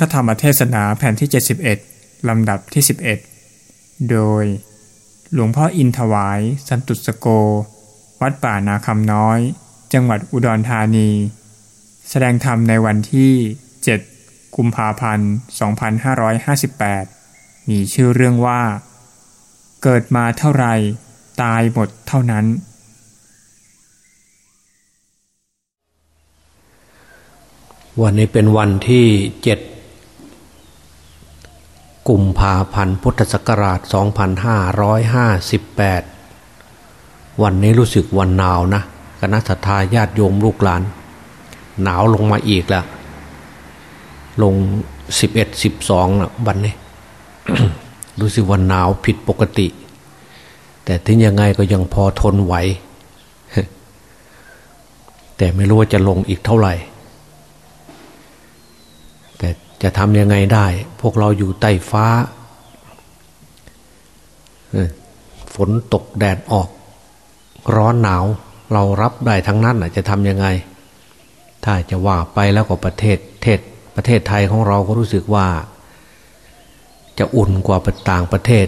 ระธรรมเทศนาแผ่นที่ 71 ลำดับที่ 11 โดย หลวงพ่ออินถวาย สันตุสโก วัดป่านาคำน้อย จังหวัดอุดรธานี แสดงธรรมในวันที่ 7 กุมภาพันธ์ 2558 มีชื่อเรื่องว่า เกิดมาเท่าไร ตายหมดเท่านั้น วันนี้เป็นวันที่เจ็ด กุมภาพันธ์พุทธศักราช 2558 วันนี้รู้สึกวันหนาวนะคณะสัตยาญาติโยมลูกหลาน หนาวลงมาอีกแล้ว ลง 11 12นะวันนี้ รู้สึกวันหนาวผิดปกติ แต่ถึงยังไงก็ยังพอทนไหว แต่ไม่รู้ว่าจะลงอีกเท่าไหร่ จะทำยังไงได้ พวกเราอยู่ใต้ฟ้าฝนตกแดดออก ร้อนหนาว เรารับได้ทั้งนั้นจะทำยังไง ถ้าจะว่าไปแล้วก็ประเทศเทศประเทศไทยของเราก็รู้สึกว่า จะอุ่นกว่าต่างประเทศ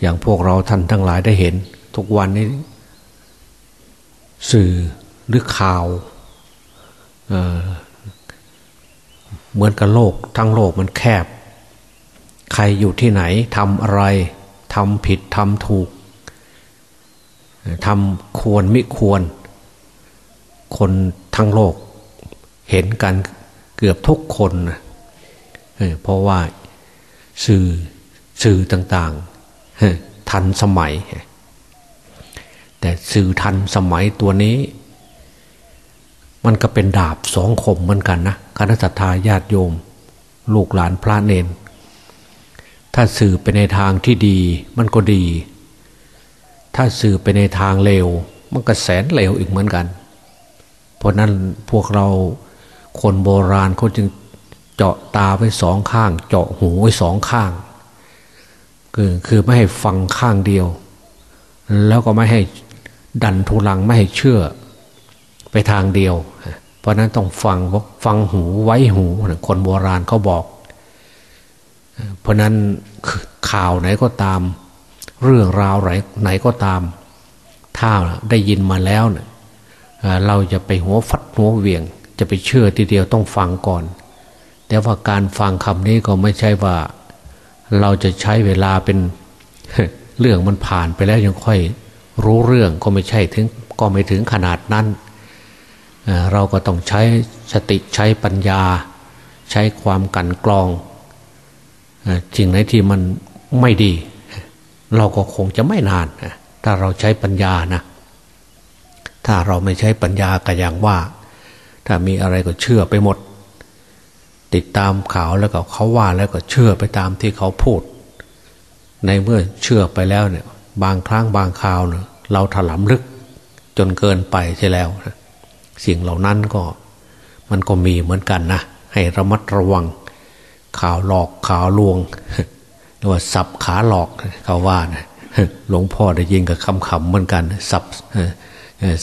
อย่างพวกเราท่านทั้งหลายได้เห็น ทุกวันนี้ สื่อหรือข่าว เหมือนกับโลก ทั้งโลกมันแคบ ใครอยู่ที่ไหนทำอะไรทำผิดทำถูกทำควรไม่ควร คนทั้งโลก เห็นกันเกือบทุกคนเพราะว่าสื่อสื่อต่างๆทันสมัย แต่สื่อทันสมัยตัวนี้ มันก็เป็นดาบสองคมเหมือนกันนะคณะสัตยาญาติโยม ลูกหลานพระเนน ถ้าสื่อไปในทางที่ดีมันก็ดี ถ้าสื่อไปในทางเลวมันก็แสนเลวอีกเหมือนกัน เพราะนั้นพวกเราคนโบราณเขาจึงเจาะตาไว้สองข้าง เจาะหูไว้สองข้าง คือคือไม่ให้ฟังข้างเดียว แล้วก็ไม่ให้ดันทุลังไม่ให้เชื่อ ไปทางเดียว เพราะนั้นต้องฟังฟังหูไว้หู คนโบราณเขาบอก เพราะนั้นข่าวไหนก็ตาม เรื่องราวไหนไหนก็ตาม ถ้าได้ยินมาแล้วเนะเราจะไปหัวฟัดหัวเวียง จะไปเชื่อทีเดียวต้องฟังก่อน แต่ว่าการฟังคำนี้ก็ไม่ใช่ว่า เราจะใช้เวลาเป็นเรื่องมันผ่านไปแล้วยังค่อยรู้เรื่องก็ไม่ใช่ถึงก็ไม่ถึงขนาดนั้น เราก็ต้องใช้สติใช้ปัญญา ใช้ความกันกรองสิ่งไหนที่มันไม่ดี เราก็คงจะไม่นาน ถ้าเราใช้ปัญญานะ ถ้าเราไม่ใช้ปัญญาก็อย่างว่า ถ้ามีอะไรก็เชื่อไปหมด ติดตามข่าวแล้วก็เขาว่าแล้วก็เชื่อไปตามที่เขาพูด ในเมื่อเชื่อไปแล้วเนี่ย บางครั้งบางข่าวเนี่ยเราถลำลึกจนเกินไปใช่แล้วนะ สิ่งเหล่านั้นก็ มันก็มีเหมือนกันนะให้ระมัดระวัง ข่าวหลอกข่าวลวงหรือว่าสับขาหลอกเขาว่านะหลวงพ่อได้ยินกับคำขำเหมือนกัน สับ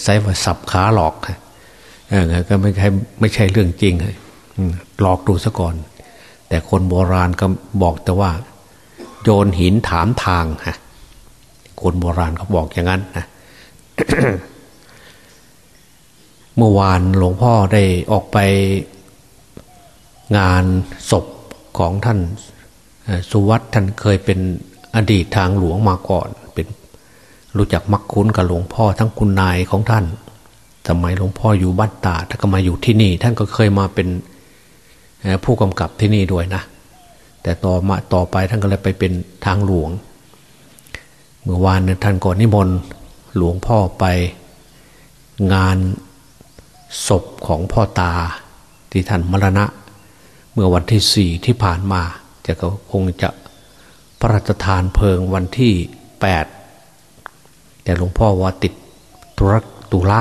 ใช้ว่าสับขาหลอกก็ไม่ใช่ไม่ใช่เรื่องจริงหลอกดูซะก่อน แต่คนโบราณก็บอกแต่ว่า โยนหินถามทางฮะคนโบราณเขาบอกอย่างนั้นนะ เมื่อวานหลวงพ่อได้ออกไปงานศพของท่านสุวัตท่านเคยเป็นอดีตทางหลวงมาก่อน เป็นรู้จักมักคุ้นกับหลวงพ่อทั้งคุณนายของท่านสมัยหลวงพ่ออยู่บ้านตาท่านก็มาอยู่ที่นี่ ท่านก็เคยมาเป็นผู้กำกับที่นี่ด้วยนะ แต่ต่อมาต่อไปท่านก็เลยไปเป็นทางหลวง เมื่อวานท่านก่อนนิมนต์หลวงพ่อไปงาน ศพของพ่อตาที่ท่านมรณะ เมื่อวันที่สี่ที่ผ่านมาจะก็คงจะพระราชทานเพลิงวันที่แปดแต่หลวงพ่อว่าติดตุรตุระ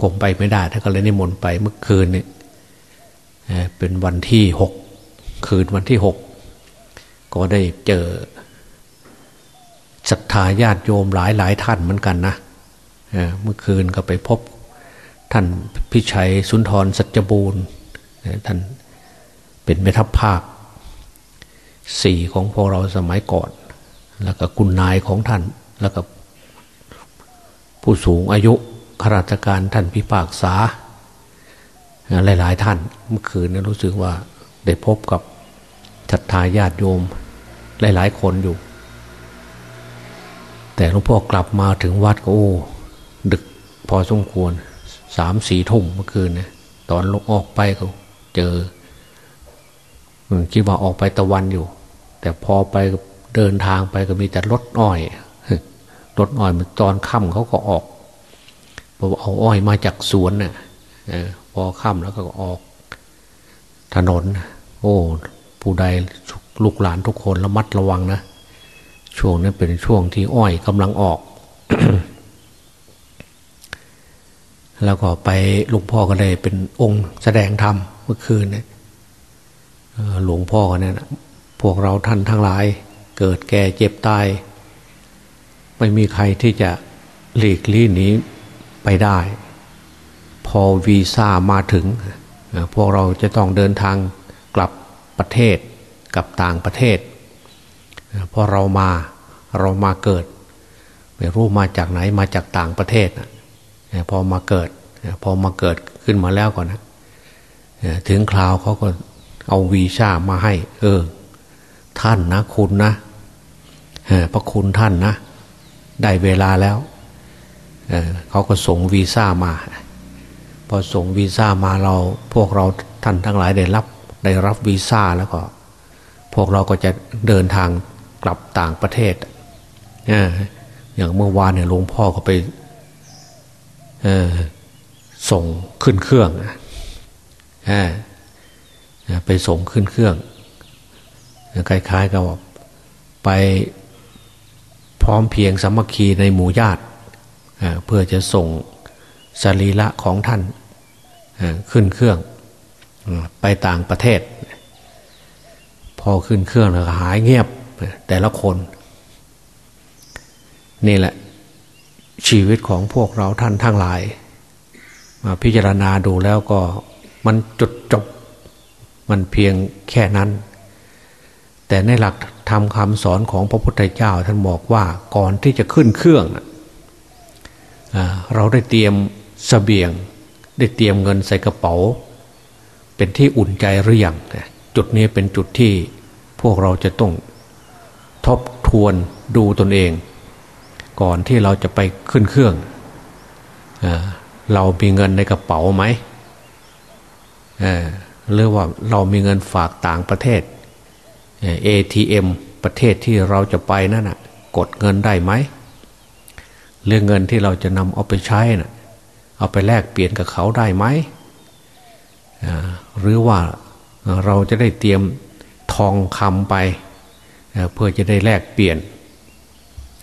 คงไปไม่ได้ท่านก็เลยนิมนต์ไปเมื่อคืนเนี่ยเป็นวันที่หกคืนวันที่หกก็ได้เจอศรัทธาญาติโยมหลายหลายท่านเหมือนกันนะเมื่อคืนก็ไปพบ ท่านพิชัยสุนทรสัจบูรณ์ท่านเป็นแม่ทัพภาคสี่ของพวกเราสมัยก่อน แล้วก็คุณนายของท่าน แล้วก็ผู้สูงอายุข้าราชการท่านพิพากษา หลาย ๆ ท่านเมื่อคืนนี้รู้สึกว่าได้พบกับศรัทธาญาติโยมหลาย ๆ คนอยู่ แต่หลวงพ่อกลับมาถึงวัดก็โอ้ดึกพอสมควร สามสี่ทุ่มเมื่อคืนนี่ยตอนลงออกไปก็เจอคิดว่าออกไปตะวันอยู่ แต่พอไปเดินทางไปก็มีแต่รถอ้อยรถอ้อยมันตอนค่ำเขาก็ออกพอเอาอ้อยมาจากสวนน่ะพอค่ำแล้วก็ออก ถนน โอ้ ผู้ใดลูกหลานทุกคนระมัดระวังนะ ช่วงนั้นเป็นช่วงที่อ้อยกำลังออก แล้วก็ไปหลวงพ่อก็ได้เป็นองค์แสดงธรรมเมื่อคืนเนี่ยหลวงพ่อเนี่ยพวกเราท่านทั้งหลาย เกิดแก่เจ็บตาย ไม่มีใครที่จะหลีกลี่หนีไปได้ พอวีซ่ามาถึง พวกเราจะต้องเดินทางกลับประเทศกับต่างประเทศพอเรามาเรามาเกิด ไม่รู้มาจากไหนมาจากต่างประเทศ พอมาเกิด พอมาเกิดขึ้นมาแล้วก่อนนะถึงคราวเขาก็เอาวีซ่ามาให้ เออ ท่านนะคุณนะพระคุณท่านนะ ได้เวลาแล้วเเขาก็ส่งวีซ่ามา พอส่งวีซ่ามาเรา พวกเราท่านทั้งหลายได้รับ ได้รับวีซ่าแล้วก็ พวกเราก็จะเดินทางกลับต่างประเทศอย่างเมื่อวานเนี่ยหลวงพ่อก็ไป ส่งขึ้นเครื่องไปส่งขึ้นเครื่องคล้ายๆกับไปพร้อมเพียงสมัคคีในหมู่ญาติเพื่อจะส่งสรีระของท่านขึ้นเครื่องไปต่างประเทศ พอขึ้นเครื่องแล้วหายเงียบแต่ละคน นี่แหละ ชีวิตของพวกเราท่านทั้งหลาย มาพิจารณาดูแล้วก็มันจุดจบมันเพียงแค่นั้น แต่ในหลักทำคำสอนของพระพุทธเจ้าท่านบอกว่าก่อนที่จะขึ้นเครื่องเราได้เตรียมสเสบียง ได้เตรียมเงินใส่กระเป๋า เป็นที่อุ่นใจหรือยังจุดนี้เป็นจุดที่พวกเราจะต้องทบทวนดูตนเอง ก่อนที่เราจะไปขึ้นเครื่องเรามีเงินในกระเป๋าไหมหรือว่าเรามีเงินฝากต่างประเทศ ATM ประเทศที่เราจะไปนั่นนะกดเงินได้ไหมเรื่องเงินที่เราจะนำเอาไปใช้นะ่ะเอาไปแลกเปลี่ยนกับเขาได้ไหมหรือว่าเราจะได้เตรียมทองคำไปเพื่อจะได้แลกเปลี่ยน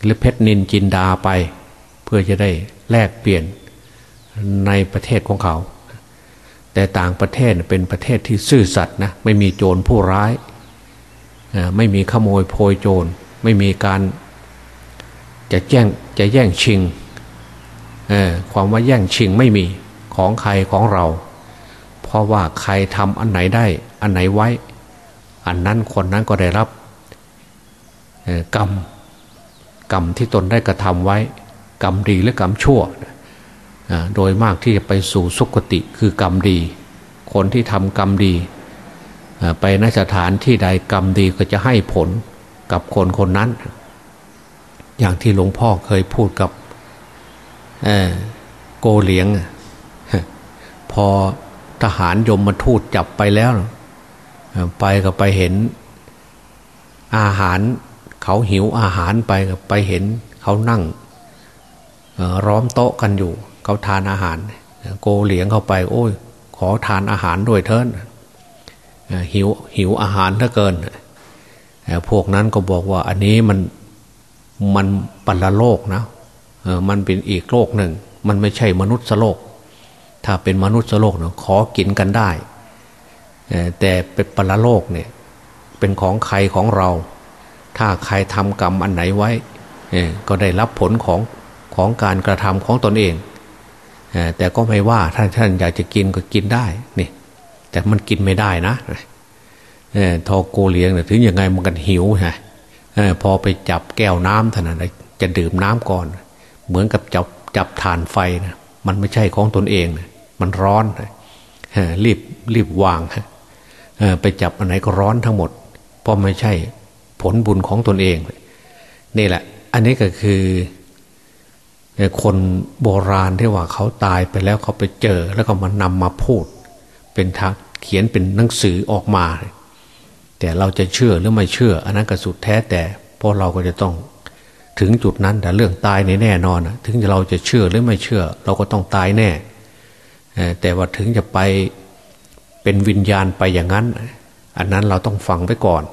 รือเพชรนินจินดาไป เพื่อจะได้แลกเปลี่ยนในประเทศของเขา แต่ต่างประเทศเป็นประเทศที่ซื่อสัตย์นะไม่มีโจรผู้ร้าย ไม่มีขโมยโพยโจร ไม่มีการจะแย่งจะแย่งชิงความว่าแย่งชิงไม่มีของใครของเรา เพราะว่าใครทำอันไหนได้อันไหนไว้ อันนั้นคนนั้นก็ได้รับกรรม กรรมที่ตนได้กระทำไว้ กรรมดีหรือกรรมชั่ว โดยมากที่จะไปสู่สุคติคือกรรมดี คนที่ทำกรรมดีไปนสถานที่ใดกรรมดีก็จะให้ผลกับคนคนนั้น อย่างที่หลวงพ่อเคยพูดกับโกเหลียง พอทหารยมมาทูตจับไปแล้ว ไปก็ไปเห็นอาหาร เขาหิวอาหารไปก็ไปเห็นเขานั่งร้อมโต๊ะกันอยู่ เขาทานอาหาร โกเหลียงเข้าไป โอ้ย ขอทานอาหารด้วยเถินหิวหิวอาหารถ้าเกินพวกนั้นก็บอกว่าอันนี้มันมันปัลโลกนะมันเป็นอีกโลกหนึ่ง มันไม่ใช่มนุษย์โลก ถ้าเป็นมนุษย์โลกเนาะขอกินกันได้แต่เป็นปัลโลกเนี่ยเป็นของใครของเรา ถ้าใครทำกรรมอันไหนไว้ก็ได้รับผลของของการกระทำของตนเองแต่ก็ไม่ว่าถ้าท่านอยากจะกินก็กินได้นี่แต่มันกินไม่ได้นะทอโกเลียงถึงยังไงมันกันหิวฮะพอไปจับแก้วน้ำเท่านั้นจะดื่มน้ำก่อน เหมือนกับจับจับฐานไฟนะมันไม่ใช่ของตนเองนะมันร้อนรีบรีบวางไปจับอันไหนก็ร้อนทั้งหมด เพราะไม่ใช่ ผลบุญของตนเอง นี่แหละ อันนี้ก็คือคนโบราณที่ว่าเขาตายไปแล้วเขาไปเจอ แล้วก็มานำมาพูด เป็นทักเขียนเป็นหนังสือออกมา แต่เราจะเชื่อหรือไม่เชื่อ อันนั้นก็สุดแท้แต่เพราะเราก็จะต้องถึงจุดนั้นแต่เรื่องตายในแน่นอนถึงเราจะเชื่อหรือไม่เชื่อ เราก็ต้องตายแน่ แต่ว่าถึงจะไปเป็นวิญญาณไปอย่างนั้น อันนั้นเราต้องฟังไว้ก่อน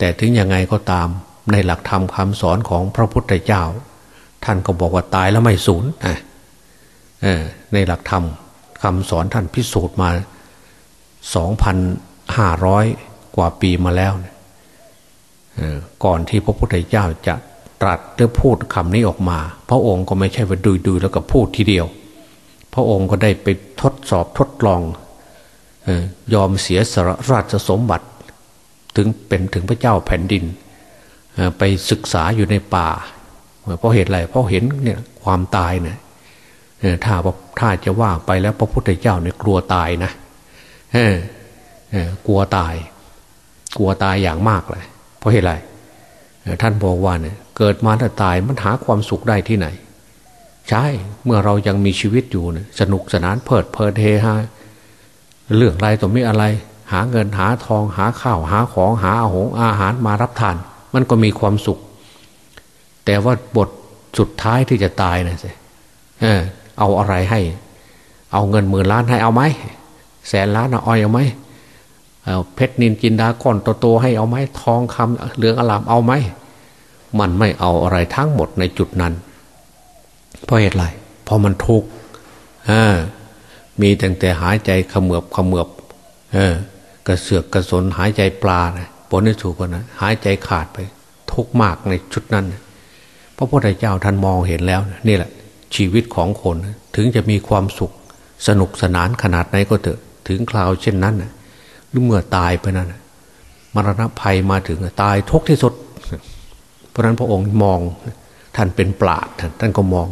แต่ถึงยังไงก็ตามในหลักธรรมคำสอนของพระพุทธเจ้า ท่านก็บอกว่าตายแล้วไม่สูญในหลักธรรมคำสอนท่านพิสูจน์มาสองพันห้าร้อยกว่าปีมาแล้วก่อนที่พระพุทธเจ้าจะตรัสหรือพูดคำนี้ออกมา พระองค์ก็ไม่ใช่ว่าดูดูแล้วก็พูดทีเดียว พระองค์ก็ได้ไปทดสอบทดลองยอมเสียสละราชสมบัติ ถึงเป็นถึงพระเจ้าแผ่นดิน ไปศึกษาอยู่ในป่า เพราะเหตุอะไรเพราะเห็นเนี่ยความตายเนี่ยถ้าถ้าจะว่าไปแล้วพระพุทธเจ้าเนี่ยกลัวตายนะกลัวตาย กลัวตายอย่างมากเลย เพราะเหตุอะไรท่านบอกว่าเนี่ยเกิดมาถ้าตายมันหาความสุขได้ที่ไหน ใช่เมื่อเรายังมีชีวิตอยู่เนี่ยสนุกสนานเพลิดเพลินเฮฮาเรื่องอะไรตัวไม่อะไร หาเงินหาทองหาข้าวหาของหาอาหงอาหารมารับทาน มันก็มีความสุข แต่ว่าบทสุดท้ายที่จะตายนะสิเออ เอาอะไรให้ เอาเงินหมื่นล้านให้เอาไหมแสนล้านเอาเอาไหมเพชรนินจินดาก้อนโตๆให้เอาไหมทองคำเหลืองอลามเอาไหมมันไม่เอาอะไรทั้งหมดในจุดนั้น เพราะเหตุไรเพราะมันทุกข์มีแต่แต่หายใจขมือบขมือบเออ กระเสือกกระสนหายใจปลานะผลที่ถูกกันะหายใจขาดไป ทุกมากในชุดนั้นพระพุทธเจ้าท่านมองเห็นแล้วนี่แหละ ชีวิตของคนถึงจะมีความสุขสนุกสนานขนาดไหนก็เถอะ ถึงคราวเช่นนั้นหรือเมื่อตายไปนั้นมรณะภัยมาถึงตายทุกที่สุด เพราะนั้นพระองค์มองท่านเป็นปราดท่านก็มอง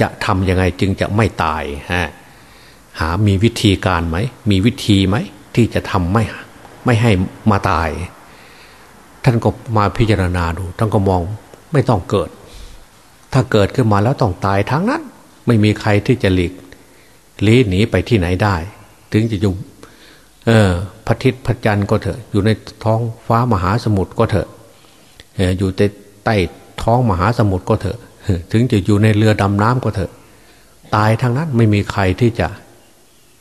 จะทำยังไงจึงจะไม่ตายฮะหามีวิธีการไหม มีวิธีไหม ที่จะทำไม่ไม่ให้มาตาย ท่านก็มาพิจารณาดู ท่านก็มองไม่ต้องเกิด ถ้าเกิดขึ้นมาแล้วต้องตายทั้งนั้น ไม่มีใครที่จะหลีกลี้หนีไปที่ไหนได้ ถึงจะอยู่เออพระทิศพระจันทร์ก็เถอะ อยู่ในท้องฟ้ามหาสมุทรก็เถอะอยู่ใต้ท้องมหาสมุทรก็เถอะ ถึงจะอยู่ในเรือดำน้ำก็เถอะ ตายทั้งนั้นไม่มีใครที่จะ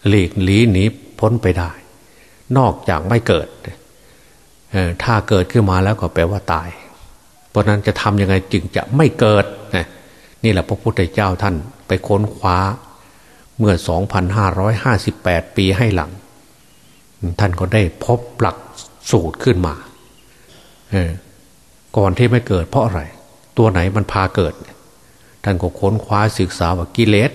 หลีกหลีหนีพ้นไปได้ นอกจากไม่เกิดถ้าเกิดขึ้นมาแล้วก็แปลว่าตาย เพราะนั้นจะทำยังไงจึงจะไม่เกิดนี่แหละพระพุทธเจ้าท่านไปค้นคว้า เมื่อ 2,558 ปีให้หลัง ท่านก็ได้พบหลักสูตรขึ้นมาก่อนที่ไม่เกิดเพราะอะไร ตัวไหนมันพาเกิด ท่านก็ค้นคว้าศึกษาว่ากิเลส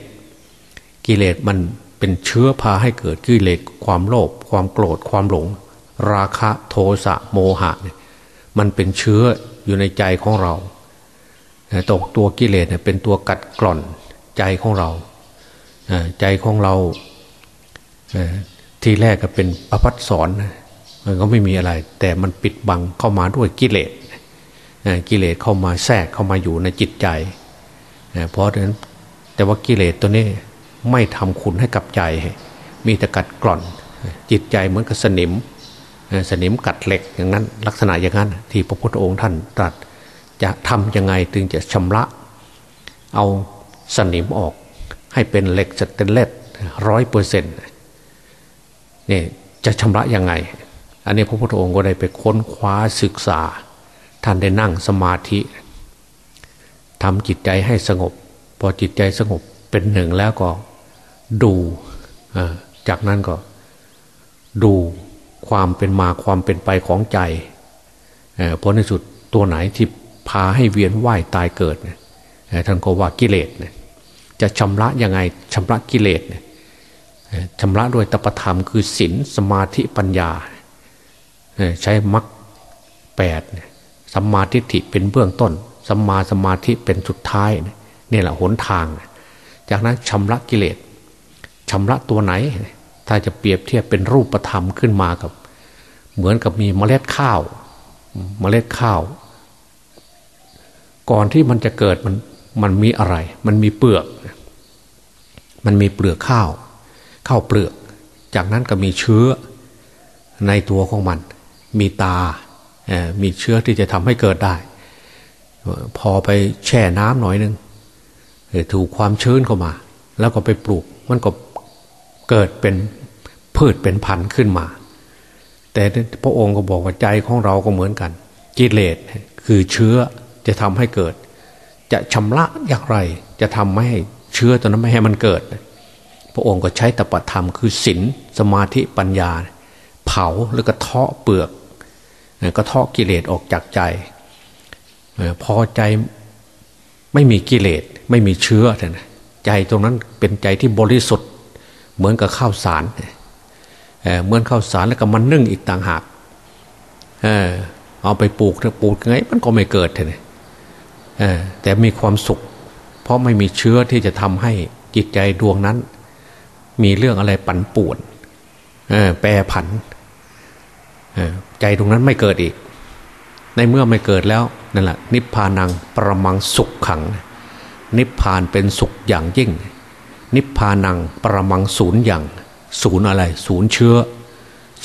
กิเลสมันเป็นเชื้อพาให้เกิดกิเลสความโลภ ความโกรธความหลง ราคะโทสะโมหะเนี่ยมันเป็นเชื้ออยู่ในใจของเราตกตัวกิเลสเนี่ยเป็นตัวกัดกร่อนใจของเรา ใจของเราทีแรกก็เป็นประพัดสอนมันก็ไม่มีอะไร แต่มันปิดบังเข้ามาด้วยกิเลสกิเลสเข้ามาแทรกเข้ามาอยู่ในจิตใจ เพราะฉะนั้นแต่ว่ากิเลสตัวนี้ไม่ทำคุณให้กับใจ มีแต่กัดกร่อน จิตใจเหมือนกับสนิมสนิมกัดเหล็กอย่างนั้น ลักษณะอย่างนั้น ที่พระพุทธองค์ท่านตรัสจะทำยังไงถึงจะชำระ เอาสนิมออก ให้เป็นเหล็กสเตนเลสร้อยเปอร์เซ็นต์นี่จะชำระยังไง อันนี้พระพุทธองค์ก็ได้ไปค้นคว้าศึกษา ท่านได้นั่งสมาธิทำจิตใจให้สงบ พอจิตใจสงบเป็นหนึ่งแล้วก็ดูจากนั้นก็ ดูความเป็นมาความเป็นไปของใจเพราะในสุดตัวไหนที่พาให้เวียนว่ายตายเกิดท่านก็ว่ากิเลสจะชำระยังไงชำระกิเลสชำระโดยตปธรรมคือศีลสมาธิปัญญา ใช้มรรคแปดสัมมาทิฏฐิเป็นเบื้องต้นสัมมาสมาธิเป็นสุดท้ายนี่แหละหนทาง จากนั้นชำระกิเลสชำระตัวไหน ถ้าจะเปรียบเทียบเป็นรูปธรรมขึ้นมากับ เหมือนกับมีเมล็ดข้าวเมล็ดข้าว ก่อนที่มันจะเกิดมันมันมีอะไร มันมีเปลือก มันมีเปลือกข้าว ข้าวเปลือก จากนั้นก็มีเชื้อในตัวของมัน มีตา มีเชื้อที่จะทำให้เกิดได้ พอไปแช่น้ำหน่อยหนึ่งถูกความชื้นเข้ามา แล้วก็ไปปลูก มันก็ เกิดเป็นพืชเป็นพันธุ์ขึ้นมา แต่พระองค์ก็บอกว่าใจของเราก็เหมือนกันกิเลสคือเชื้อจะทำให้เกิด จะชำระอย่างไร จะทำไม่ให้เชื้อตัวนั้นไม่ให้มันเกิด พระองค์ก็ใช้ตปธรรมคือศีลสมาธิปัญญา เผาแล้วก็เทาะเปลือกก็เทาะกิเลสออกจากใจพอใจไม่มีกิเลสไม่มีเชื้อใจตรงนั้นเป็นใจที่บริสุทธิ์ เหมือนกับข้าวสารเหมือนข้าวสารแล้วก็มันนึ่งอีกต่างหากเออเอาไปปลูกปลูกไงมันก็ไม่เกิดเลยแต่มีความสุข เพราะไม่มีเชื้อที่จะทำให้จิตใจดวงนั้น มีเรื่องอะไรปั่นป่วนแปรผันใจตรงนั้นไม่เกิดอีก ในเมื่อไม่เกิดแล้วนั่นแหละนิพพานังประมังสุขขัง นิพพานเป็นสุขอย่างยิ่ง นิพพานังประมังศูนย์อย่างศูนย์อะไร ศูนย์เชื้อ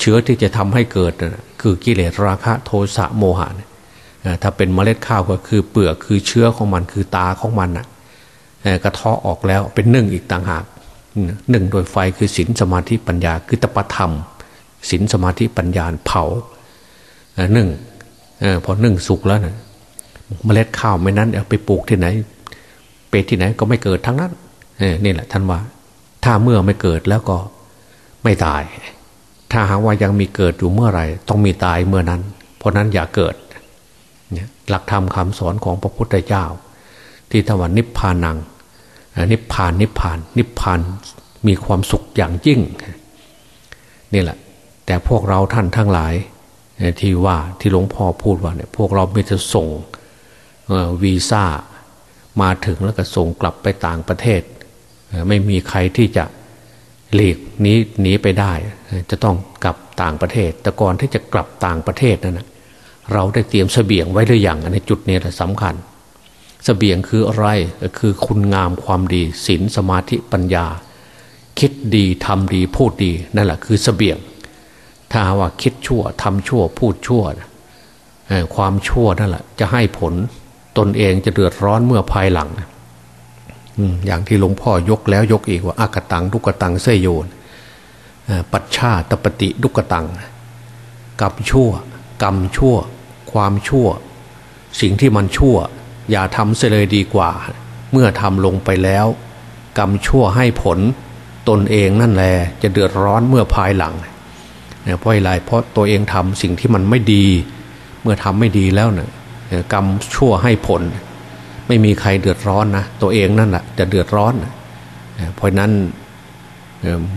เชื้อที่จะทำให้เกิดคือกิเลสราคะโทสะโมหะถ้าเป็นเมล็ดข้าวก็คือเปลือกคือเชื้อของมันคือตาของมันนะกระเทาะออกแล้วเป็นหนึ่งอีกต่างหากหนึ่งโดยไฟคือศีลสมาธิปัญญา คือตปธรรมศีลสมาธิปัญญาเผาหนึ่งพอหนึ่งสุกแล้วนะเมล็ดข้าวไม่นั้นเอาไปปลูกที่ไหน ไปที่ไหนก็ไม่เกิดทั้งนั้น นี่แหละท่านว่า ถ้าเมื่อไม่เกิดแล้วก็ไม่ตาย ถ้าหากว่ายังมีเกิดอยู่เมื่อไหร่ ต้องมีตายเมื่อนั้น เพราะนั้นอย่าเกิดหลักธรรมคาสอนของพระพุทธเจ้า ที่ทวันนิพพานัง นิพพานนิพพาน นิพพานมีความสุขอย่างยิ่งนี่แหละ แต่พวกเราท่านทั้งหลายที่ว่าที่หลวงพ่อพูดว่าเนี่ยพวกเราไม่จะส่งวีซ่ามาถึงแล้วก็ส่งกลับไปต่างประเทศ ไม่มีใครที่จะหลีกนี้หนีไปได้ จะต้องกลับต่างประเทศ แต่ก่อนที่จะกลับต่างประเทศนั่นนะเราได้เตรียมเสบียงไว้หรือยังในจุดนี้แหละสำคัญสเสบียงคืออะไรคือคุณงามความดีศีลสมาธิปัญญา คิดดีทำดีพูดดีนั่นแหละคือสเสบียง ถ้าว่าคิดชั่วทำชั่วพูดชั่วความชั่วนั่นแหละจะให้ผลตนเองจะเดือดร้อนเมื่อภายหลัง อย่างที่หลวงพ่อยกแล้วยกอีกว่าอากตังทุกตังเสยโยนปัจฉาตปฏิดุกตังกรรมชั่ว กรรมชั่ว ความชั่ว สิ่งที่มันชั่ว อย่าทำเสเลยดีกว่า เมื่อทำลงไปแล้ว กรรมชั่วให้ผลตนเองนั่นแหละจะเดือดร้อนเมื่อภายหลังเพราะอะไรเพราะตัวเองทำสิ่งที่มันไม่ดี เมื่อทำไม่ดีแล้วเนี่ยกรรมชั่วให้ผล ไม่มีใครเดือดร้อนนะตัวเองนั่นแหละจะเดือดร้อนเพราะนั้น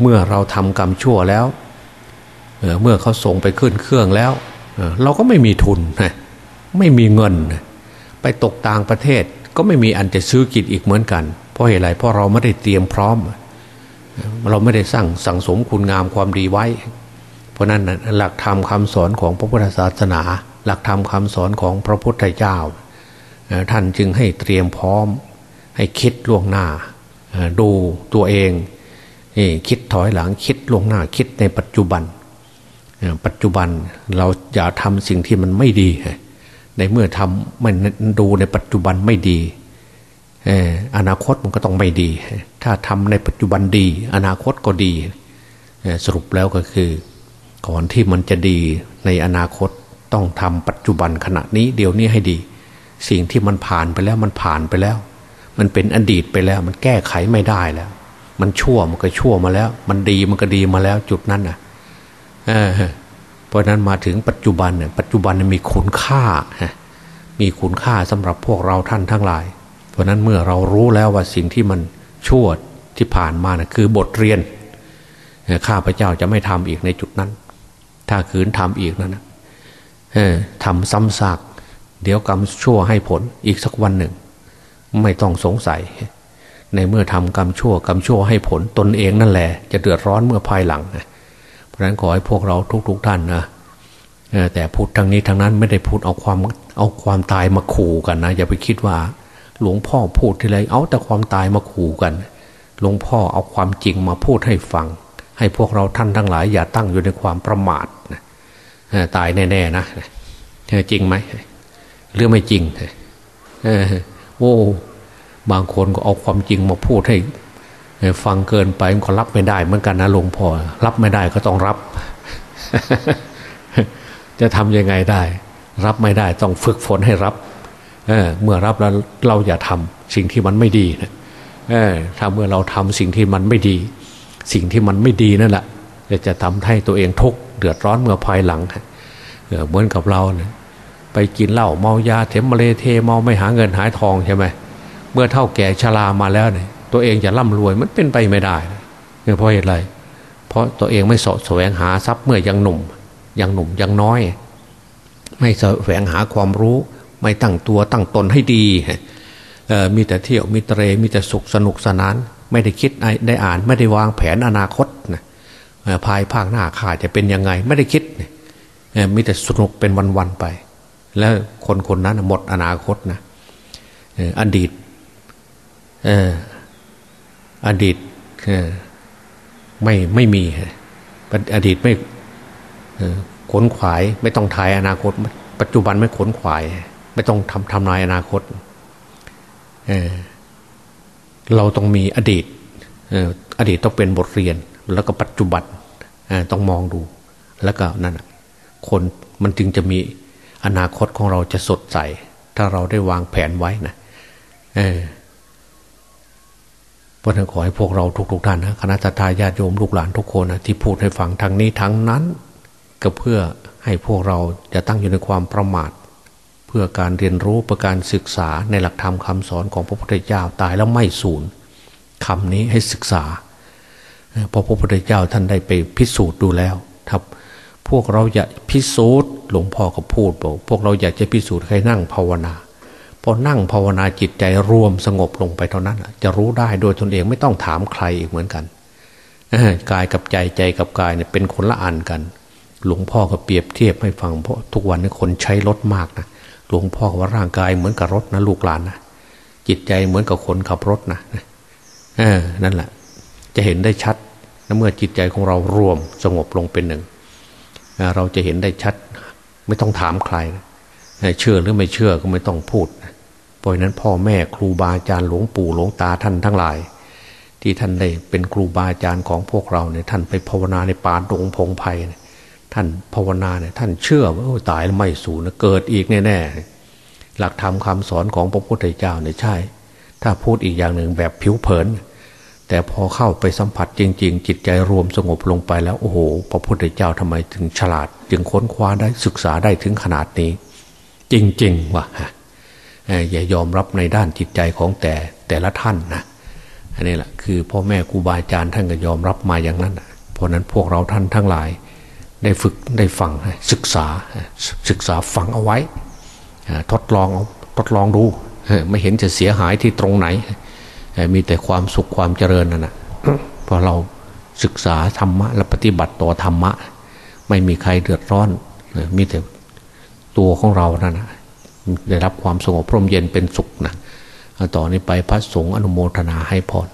เมื่อเราทำกรรมชั่วแล้วเมื่อเขาส่งไปขึ้นเครื่องแล้วเราก็ไม่มีทุนไม่มีเงิน ไปตกต่างประเทศก็ไม่มีอันจะซื้อกินอีกเหมือนกัน เพราะเหตุไรเพราะเราไม่ได้เตรียมพร้อม เราไม่ได้สร้างสั่งสมคุณงามความดีไว้ เพราะนั้นหลักธรรมคาสอนของพระพุทธศาสนา หลักธรรมคำสอนของพระพุทธเจ้า ท่านจึงให้เตรียมพร้อม ให้คิดล่วงหน้าดูตัวเองคิดถอยหลังคิดล่วงหน้าคิดในปัจจุบัน ปัจจุบันเราอย่าทำสิ่งที่มันไม่ดี ในเมื่อทำมันดูในปัจจุบันไม่ดีอนาคตมันก็ต้องไม่ดี ถ้าทำในปัจจุบันดี อนาคตก็ดี สรุปแล้วก็คือ ก่อนที่มันจะดีในอนาคตต้องทำปัจจุบันขณะนี้เดี๋ยวนี้ให้ดี สิ่งที่มันผ่านไปแล้วมันผ่านไปแล้ว มันเป็นอดีตไปแล้ว มันแก้ไขไม่ได้แล้ว มันชั่วมันก็ชั่วมาแล้ว มันดีมันก็ดีมาแล้วจุดนั้นนะเพราะนั้นมาถึงปัจจุบันเนี่ยปัจจุบันมีคุณค่ามีคุณค่าสำหรับพวกเราท่านทั้งหลาย เพราะนั้นเมื่อเรารู้แล้วว่าสิ่งที่มันชั่วที่ผ่านมาน่ะคือบทเรียนข้าพเจ้าจะไม่ทำอีกในจุดนั้น ถ้าคืนทำอีกนั้นนะทำซ้ำซาก เดี๋ยวกรรมชั่วให้ผลอีกสักวันหนึ่ง ไม่ต้องสงสัย ในเมื่อทำกรรมชั่วกรรมชั่วให้ผลตนเองนั่นแหละ จะเดือดร้อนเมื่อภายหลัง เพราะฉะนั้นขอให้พวกเราทุกๆทท่านนะแต่พูดทางนี้ทางนั้นไม่ได้พูดเอาความเอาความตายมาขู่กันนะอย่าไปคิดว่า หลวงพ่อพูดทีไรเอาแต่ความตายมาขู่กัน หลวงพ่อเอาความจริงมาพูดให้ฟัง ให้พวกเราท่านทั้งหลาย อย่าตั้งอยู่ในความประมาทนะตายแน่ๆนะจริงไหม หรือไม่จริงโอ้บางคนก็เอาความจริงมาพูดให้ฟังเกินไปมันก็รับไม่ได้เหมือนกันนะหลวงพ่อรับไม่ได้ก็ต้องรับ จะทำยังไงได้ รับไม่ได้ต้องฝึกฝนให้รับเเมื่อรับแล้วเราอย่าทำสิ่งที่มันไม่ดีนะถ้าเมื่อเราทำสิ่งที่มันไม่ดี สิ่งที่มันไม่ดีนั่นแหละจะทำให้ตัวเองทุกข์เดือดร้อนเมื่อภายหลังเหมือนกับเราเนี่ย ไปกินเหล้าเมายาเถมมเลเทเมาไม่หาเงินหาทองใช่ไหมเมื่อเท่าแก่ชรามาแล้วเนี่ยตัวเองจะร่ำรวยมันเป็นไปไม่ได้เพราะเหตุไร เพราะตัวเองไม่สะแสวงหาทรัพย์เมื่อยังหนุ่ม ยังหนุ่มยังน้อย ไม่สแสวงหาความรู้ไม่ตั้งตัวตั้งตนให้ดีมีแต่เที่ยวมีเตรมีแต่สุขสนุกสนาน ไม่ได้คิดได้อ่านไม่ได้วางแผนอนาคตนะภายภาคหน้าข้าจะเป็นยังไง ไม่ได้คิดมีแต่สนุกเป็นวันๆไป แล้วคนคนนั้นหมดอนาคตนะอดีตอดีตไม่ไม่มีอดีตไม่ขนขวายไม่ต้องทายอนาคต ปัจจุบันไม่ขนขวาย ไม่ต้องทำทำนายอนาคตเเราต้องมีอดีตอดีตต้องเป็นบทเรียน แล้วก็ปัจจุบันต้องมองดู แล้วก็นั่นคนมันจึงจะมี อนาคตของเราจะสดใส ถ้าเราได้วางแผนไว้นะเออเพราะนั้นขอให้พวกเราทุกๆท่านนะคณะทาญาติโยมลูกหลานทุกคนนะที่พูดให้ฟังทางนี้ทั้งนั้น ก็เพื่อให้พวกเราจะตั้งอยู่ในความประมาท เพื่อการเรียนรู้ประการศึกษาในหลักธรรมคาสอนของพระพุทธเจ้าตายแล้วไม่สูญคำนี้ให้ศึกษาพอพระพุทธเจ้าท่านได้ไปพิสูจน์ดูแล้วครับ พวกเราอยาพิสูจน์ หลวงพ่อก็พูดบอกพวกเราอยากจะพิสูจน์ให้นั่งภาวนาพอนั่งภาวนาจิตใจรวมสงบลงไปเท่านั้นจะรู้ได้โดยตนเองไม่ต้องถามใครอีกเหมือนกันกายกับใจใจกับกายเนี่ยเป็นคนละอันกัน หลวงพ่อก็เปรียบเทียบให้ฟังเพราะทุกวันนี้คนใช้รถมากนะหลวงพ่อว่าร่างกายเหมือนกับรถนะลูกหลานนะจิตใจเหมือนกับคนขับรถนะเออนั่นแหละ จะเห็นได้ชัดเมื่อจิตใจของเรารวมสงบลงเป็นหนึ่ง เราจะเห็นได้ชัด ไม่ต้องถามใคร เชื่อหรือไม่เชื่อก็ไม่ต้องพูด เพราะนั้นพ่อแม่ครูบาอาจารย์หลวงปู่หลวงตาท่านทั้งหลาย ที่ท่านได้เป็นครูบาอาจารย์ของพวกเราเนี่ยท่านไปภาวนาในป่าดงพงไพ่ท่านภาวนาเนี่ยท่านเชื่อว่าตายแล้วไม่สูญเกิดอีกแน่ๆหลักธรรมคาสอนของพระพุทธเจ้าเนี่ยใช่ ถ้าพูดอีกอย่างหนึ่งแบบผิวเผิน แต่พอเข้าไปสัมผัสจริง ๆ จิตใจรวมสงบลงไปแล้วโอ้โหพระพุทธเจ้าทำไมถึงฉลาด จึงค้นคว้าได้ศึกษาได้ถึงขนาดนี้ จริง ๆว่ะอย่ายอมรับในด้านจิตใจของแต่แต่ละท่านนะอันนี้แหละคือพ่อแม่ครูบาอาจารย์ท่านก็ยอมรับมาอย่างนั้นเพราะนั้นพวกเราท่านทั้งหลาย ได้ฝึกได้ฟังศึกษาศึกษาฝังเอาไว้ ทดลองทดลองดูไม่เห็นจะเสียหายที่ตรงไหน มีแต่ความสุขความเจริญนั่นนะพอเราศึกษาธรรมะและปฏิบัติต่อธรรมะ ไม่มีใครเดือดร้อนมีแต่ตัวของเรานั่นนะได้รับความสงบพร่มเย็นเป็นสุขนะต่อนนี้ไปพระสงฆ์อนุโมทนาให้พร